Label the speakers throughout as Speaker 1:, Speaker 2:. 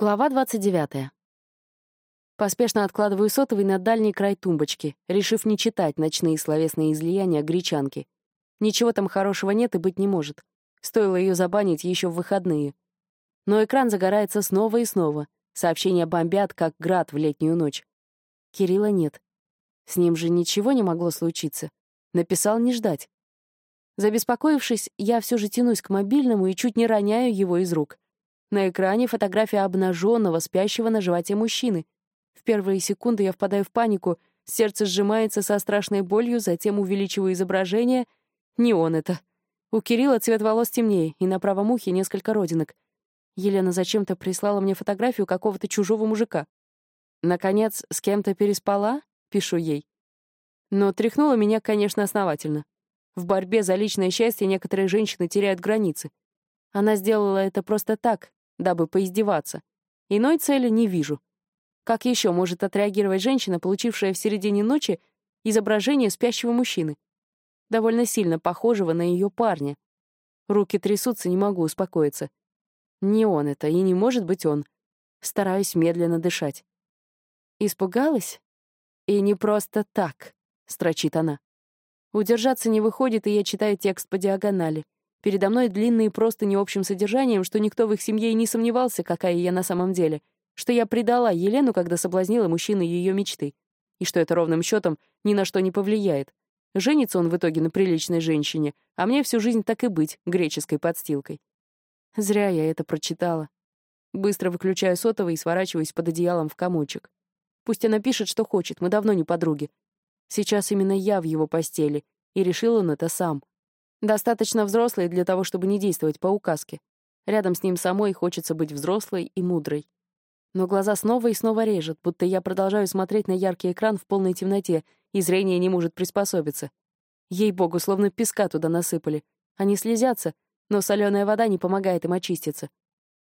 Speaker 1: Глава 29. Поспешно откладываю сотовый на дальний край тумбочки, решив не читать ночные словесные излияния гречанки. Ничего там хорошего нет и быть не может. Стоило ее забанить еще в выходные. Но экран загорается снова и снова. Сообщения бомбят, как град в летнюю ночь. Кирилла нет. С ним же ничего не могло случиться. Написал не ждать. Забеспокоившись, я все же тянусь к мобильному и чуть не роняю его из рук — на экране фотография обнаженного, спящего на животе мужчины. В первые секунды я впадаю в панику, сердце сжимается со страшной болью, затем увеличиваю изображение. Не он это. У Кирилла цвет волос темнее, и на правом ухе несколько родинок. Елена зачем-то прислала мне фотографию какого-то чужого мужика. Наконец, с кем-то переспала? Пишу ей. Но тряхнула меня, конечно, основательно. В борьбе за личное счастье некоторые женщины теряют границы. Она сделала это просто так, дабы поиздеваться. Иной цели не вижу. Как еще может отреагировать женщина, получившая в середине ночи изображение спящего мужчины? Довольно сильно похожего на ее парня. Руки трясутся, не могу успокоиться. Не он это, и не может быть он. Стараюсь медленно дышать. Испугалась? И не просто так, строчит она. Удержаться не выходит, и я читаю текст по диагонали. Передо мной длинные просто не общим содержанием, что никто в их семье и не сомневался, какая я на самом деле, что я предала Елену, когда соблазнила мужчины ее мечты, и что это ровным счетом ни на что не повлияет. Женится он в итоге на приличной женщине, а мне всю жизнь так и быть, греческой подстилкой. Зря я это прочитала. Быстро выключаю сотовый и сворачиваюсь под одеялом в комочек. Пусть она пишет, что хочет, мы давно не подруги. Сейчас именно я в его постели, и решил он это сам. Достаточно взрослый для того, чтобы не действовать по указке. Рядом с ним самой хочется быть взрослой и мудрой. Но глаза снова и снова режет, будто я продолжаю смотреть на яркий экран в полной темноте, и зрение не может приспособиться. Ей-богу, словно песка туда насыпали. Они слезятся, но соленая вода не помогает им очиститься.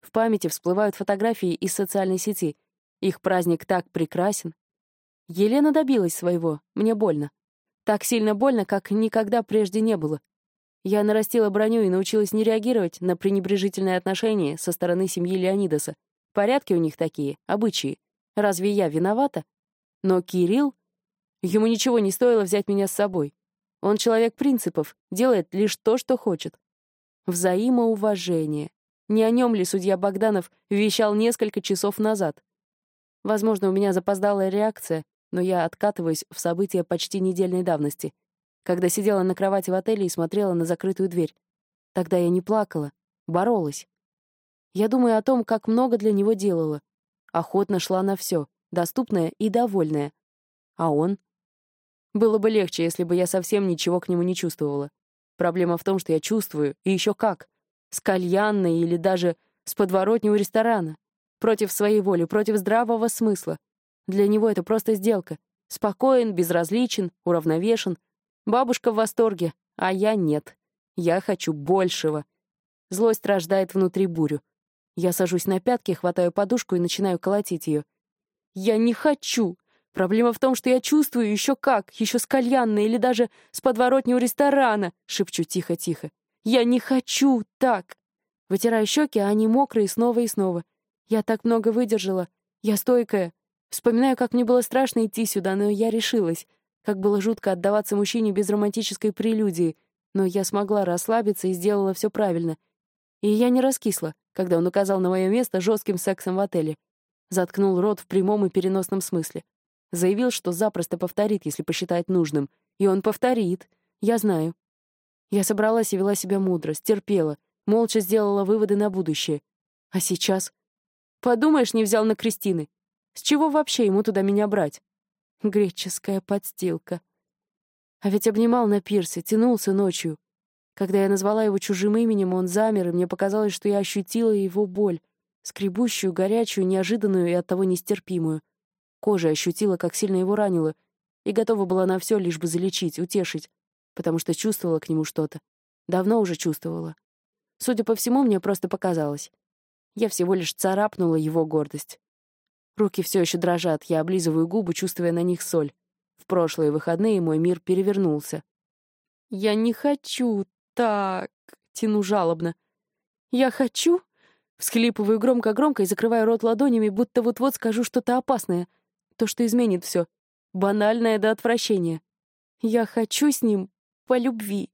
Speaker 1: В памяти всплывают фотографии из социальной сети. Их праздник так прекрасен. Елена добилась своего, мне больно. Так сильно больно, как никогда прежде не было. Я нарастила броню и научилась не реагировать на пренебрежительное отношение со стороны семьи Леонидаса. Порядки у них такие, обычаи. Разве я виновата? Но Кирилл... Ему ничего не стоило взять меня с собой. Он человек принципов, делает лишь то, что хочет. Взаимоуважение. Не о нем ли судья Богданов вещал несколько часов назад? Возможно, у меня запоздалая реакция, но я откатываюсь в события почти недельной давности — когда сидела на кровати в отеле и смотрела на закрытую дверь. Тогда я не плакала, боролась. Я думаю о том, как много для него делала. Охотно шла на все, доступное и довольное. А он? Было бы легче, если бы я совсем ничего к нему не чувствовала. Проблема в том, что я чувствую, и еще как. С кальянной или даже с подворотни ресторана. Против своей воли, против здравого смысла. Для него это просто сделка. Спокоен, безразличен, уравновешен, Бабушка в восторге, а я нет. Я хочу большего. Злость рождает внутри бурю. Я сажусь на пятки, хватаю подушку и начинаю колотить ее. Я не хочу. Проблема в том, что я чувствую еще как, еще с кальянной или даже с подворотни у ресторана, шепчу тихо-тихо. Я не хочу так. Вытираю щеки, а они мокрые снова и снова. Я так много выдержала. Я стойкая. Вспоминаю, как мне было страшно идти сюда, но я решилась. Как было жутко отдаваться мужчине без романтической прелюдии, но я смогла расслабиться и сделала все правильно. И я не раскисла, когда он указал на мое место жестким сексом в отеле. Заткнул рот в прямом и переносном смысле. Заявил, что запросто повторит, если посчитает нужным. И он повторит. Я знаю. Я собралась и вела себя мудро, стерпела, молча сделала выводы на будущее. А сейчас? Подумаешь, не взял на Кристины. С чего вообще ему туда меня брать? Греческая подстилка. А ведь обнимал на пирсе, тянулся ночью. Когда я назвала его чужим именем, он замер, и мне показалось, что я ощутила его боль, скребущую, горячую, неожиданную и оттого нестерпимую. Кожа ощутила, как сильно его ранило, и готова была на все, лишь бы залечить, утешить, потому что чувствовала к нему что-то. Давно уже чувствовала. Судя по всему, мне просто показалось. Я всего лишь царапнула его гордость. Руки все еще дрожат, я облизываю губы, чувствуя на них соль. В прошлые выходные мой мир перевернулся. «Я не хочу так», — тяну жалобно. «Я хочу Всхлипываю громко-громко и закрываю рот ладонями, будто вот-вот скажу что-то опасное. То, что изменит все. Банальное до отвращения. Я хочу с ним по любви.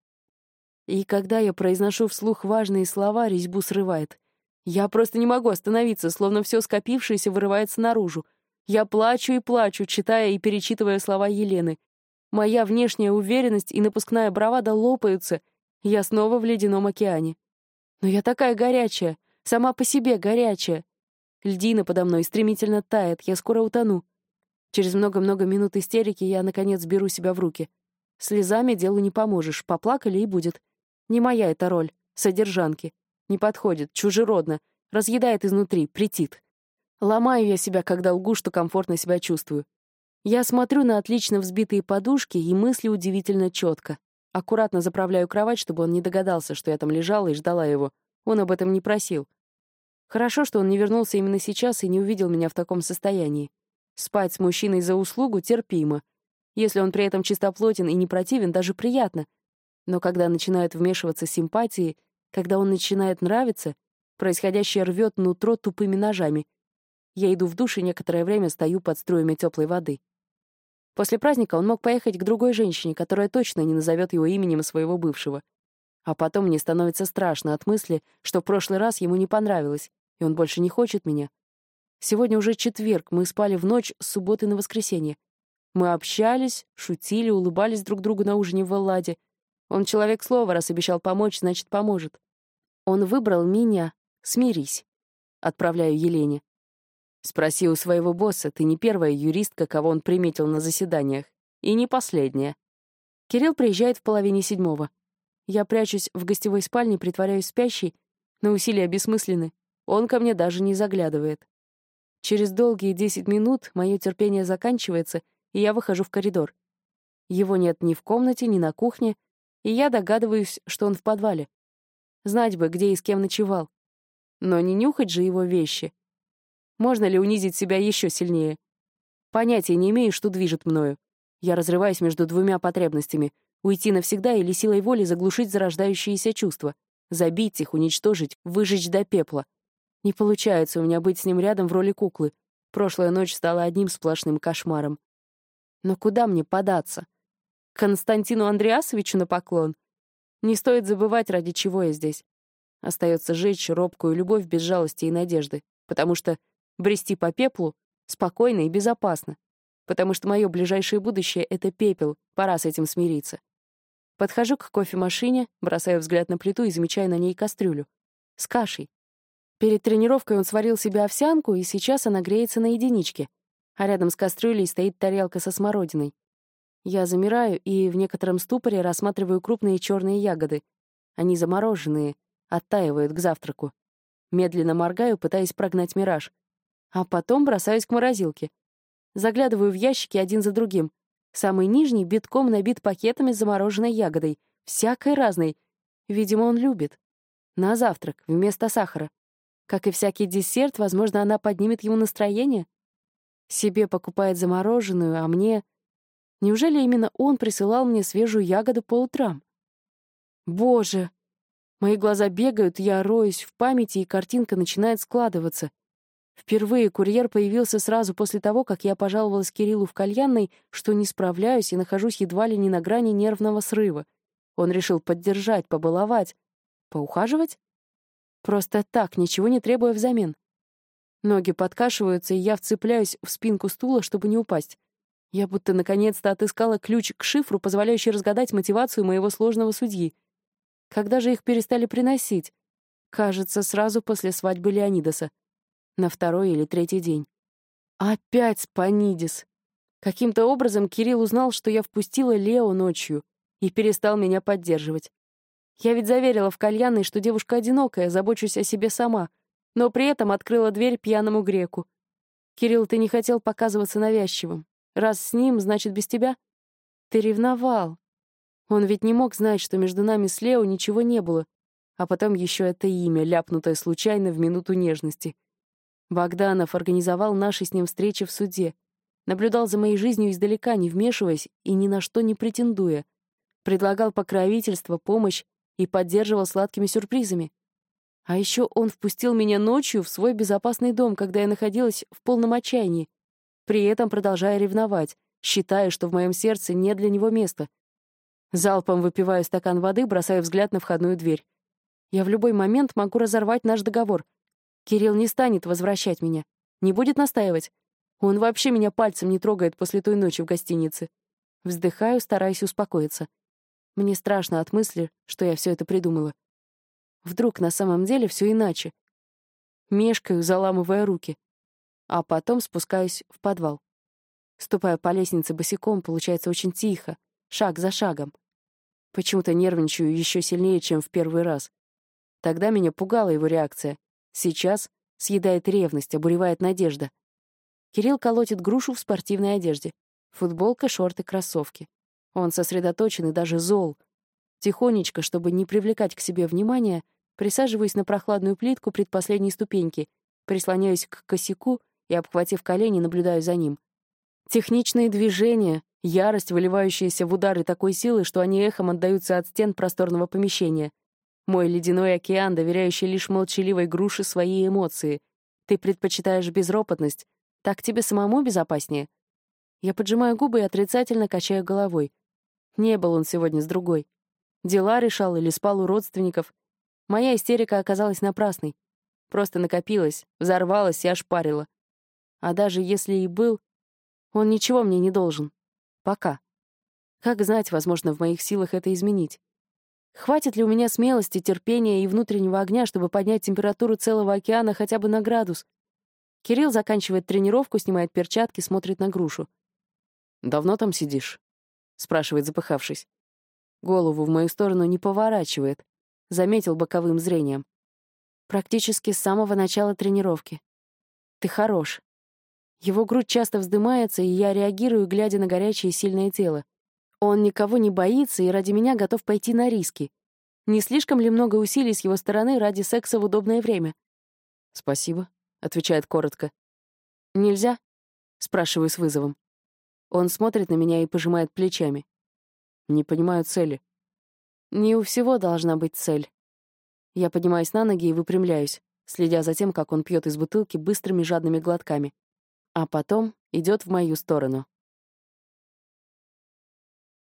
Speaker 1: И когда я произношу вслух важные слова, резьбу срывает. Я просто не могу остановиться, словно все скопившееся вырывается наружу. Я плачу и плачу, читая и перечитывая слова Елены. Моя внешняя уверенность и напускная бравада лопаются. Я снова в ледяном океане. Но я такая горячая, сама по себе горячая. Льдина подо мной стремительно тает, я скоро утону. Через много-много минут истерики я, наконец, беру себя в руки. Слезами делу не поможешь, поплакали и будет. Не моя эта роль, содержанки. Не подходит, чужеродно, разъедает изнутри, претит. Ломаю я себя, когда лгу, что комфортно себя чувствую. Я смотрю на отлично взбитые подушки и мысли удивительно четко. Аккуратно заправляю кровать, чтобы он не догадался, что я там лежала и ждала его. Он об этом не просил. Хорошо, что он не вернулся именно сейчас и не увидел меня в таком состоянии. Спать с мужчиной за услугу терпимо. Если он при этом чистоплотен и не противен, даже приятно. Но когда начинают вмешиваться симпатии, когда он начинает нравиться, происходящее рвет нутро тупыми ножами — я иду в душ и некоторое время стою под струями теплой воды. После праздника он мог поехать к другой женщине, которая точно не назовет его именем своего бывшего. А потом мне становится страшно от мысли, что в прошлый раз ему не понравилось, и он больше не хочет меня. Сегодня уже четверг, мы спали в ночь с субботы на воскресенье. Мы общались, шутили, улыбались друг другу на ужине в Элладе. Он человек слова, раз обещал помочь, значит, поможет. Он выбрал меня. Смирись. Отправляю Елене. Спроси у своего босса, ты не первая юристка, кого он приметил на заседаниях. И не последняя. Кирилл приезжает в половине седьмого. Я прячусь в гостевой спальне, притворяюсь спящей, но усилия бессмысленны. Он ко мне даже не заглядывает. Через долгие десять минут мое терпение заканчивается, и я выхожу в коридор. Его нет ни в комнате, ни на кухне, и я догадываюсь, что он в подвале. Знать бы, где и с кем ночевал. Но не нюхать же его вещи. Можно ли унизить себя еще сильнее? Понятия не имею, что движет мною. Я разрываюсь между двумя потребностями — уйти навсегда или силой воли заглушить зарождающиеся чувства, забить их, уничтожить, выжечь до пепла. Не получается у меня быть с ним рядом в роли куклы. Прошлая ночь стала одним сплошным кошмаром. Но куда мне податься? Константину Андреасовичу на поклон? Не стоит забывать, ради чего я здесь. Остается жечь робкую любовь без жалости и надежды, потому что Брести по пеплу спокойно и безопасно, потому что мое ближайшее будущее — это пепел, пора с этим смириться. Подхожу к кофемашине, бросаю взгляд на плиту и замечаю на ней кастрюлю. С кашей. Перед тренировкой он сварил себе овсянку, и сейчас она греется на единичке, а рядом с кастрюлей стоит тарелка со смородиной. Я замираю и в некотором ступоре рассматриваю крупные черные ягоды. Они замороженные, оттаивают к завтраку. Медленно моргаю, пытаясь прогнать мираж. А потом бросаюсь к морозилке. Заглядываю в ящики один за другим. Самый нижний битком набит пакетами с замороженной ягодой. Всякой разной. Видимо, он любит. На завтрак, вместо сахара. Как и всякий десерт, возможно, она поднимет ему настроение. Себе покупает замороженную, а мне... Неужели именно он присылал мне свежую ягоду по утрам? Боже! Мои глаза бегают, я роюсь в памяти, и картинка начинает складываться. Впервые курьер появился сразу после того, как я пожаловалась Кириллу в кальянной, что не справляюсь и нахожусь едва ли не на грани нервного срыва. Он решил поддержать, побаловать. Поухаживать? Просто так, ничего не требуя взамен. Ноги подкашиваются, и я вцепляюсь в спинку стула, чтобы не упасть. Я будто наконец-то отыскала ключ к шифру, позволяющий разгадать мотивацию моего сложного судьи. Когда же их перестали приносить? Кажется, сразу после свадьбы Леонидаса на второй или третий день. Опять Спанидис. Каким-то образом Кирилл узнал, что я впустила Лео ночью и перестал меня поддерживать. Я ведь заверила в кальянной, что девушка одинокая, забочусь о себе сама, но при этом открыла дверь пьяному греку. «Кирилл, ты не хотел показываться навязчивым. Раз с ним, значит, без тебя?» «Ты ревновал. Он ведь не мог знать, что между нами с Лео ничего не было, а потом еще это имя, ляпнутое случайно в минуту нежности — Богданов организовал наши с ним встречи в суде, наблюдал за моей жизнью издалека, не вмешиваясь и ни на что не претендуя, предлагал покровительство, помощь и поддерживал сладкими сюрпризами. А еще он впустил меня ночью в свой безопасный дом, когда я находилась в полном отчаянии, при этом продолжая ревновать, считая, что в моем сердце нет для него места. Залпом выпиваю стакан воды, бросаю взгляд на входную дверь. Я в любой момент могу разорвать наш договор. Кирилл не станет возвращать меня, не будет настаивать. Он вообще меня пальцем не трогает после той ночи в гостинице. Вздыхаю, стараясь успокоиться. Мне страшно от мысли, что я все это придумала. Вдруг на самом деле все иначе. Мешкаю, заламывая руки. А потом спускаюсь в подвал. Ступая по лестнице босиком, получается очень тихо, шаг за шагом. Почему-то нервничаю еще сильнее, чем в первый раз. Тогда меня пугала его реакция. Сейчас съедает ревность, обуревает надежда. Кирилл колотит грушу в спортивной одежде. Футболка, шорты, кроссовки. Он сосредоточен и даже зол. Тихонечко, чтобы не привлекать к себе внимания, присаживаюсь на прохладную плитку предпоследней ступеньки, прислоняюсь к косяку и, обхватив колени, наблюдаю за ним. Техничные движения, ярость, выливающаяся в удары такой силы, что они эхом отдаются от стен просторного помещения. Мой ледяной океан, доверяющий лишь молчаливой груше свои эмоции. Ты предпочитаешь безропотность, так тебе самому безопаснее. Я поджимаю губы и отрицательно качаю головой. Не был он сегодня с другой. Дела решал или спал у родственников. Моя истерика оказалась напрасной. Просто накопилась, взорвалась и ошпарила. А даже если и был, он ничего мне не должен. Пока. Как знать, возможно, в моих силах это изменить. Хватит ли у меня смелости, терпения и внутреннего огня, чтобы поднять температуру целого океана хотя бы на градус? Кирилл заканчивает тренировку, снимает перчатки, смотрит на грушу. «Давно там сидишь?» — спрашивает, запыхавшись. Голову в мою сторону не поворачивает. Заметил боковым зрением. Практически с самого начала тренировки. Ты хорош. Его грудь часто вздымается, и я реагирую, глядя на горячее и сильное тело. Он никого не боится и ради меня готов пойти на риски. Не слишком ли много усилий с его стороны ради секса в удобное время? «Спасибо», — отвечает коротко. «Нельзя?» — спрашиваю с вызовом. Он смотрит на меня и пожимает плечами. Не понимаю цели. Не у всего должна быть цель. Я поднимаюсь на ноги и выпрямляюсь, следя за тем, как он пьет из бутылки быстрыми жадными глотками. А потом идет в мою сторону.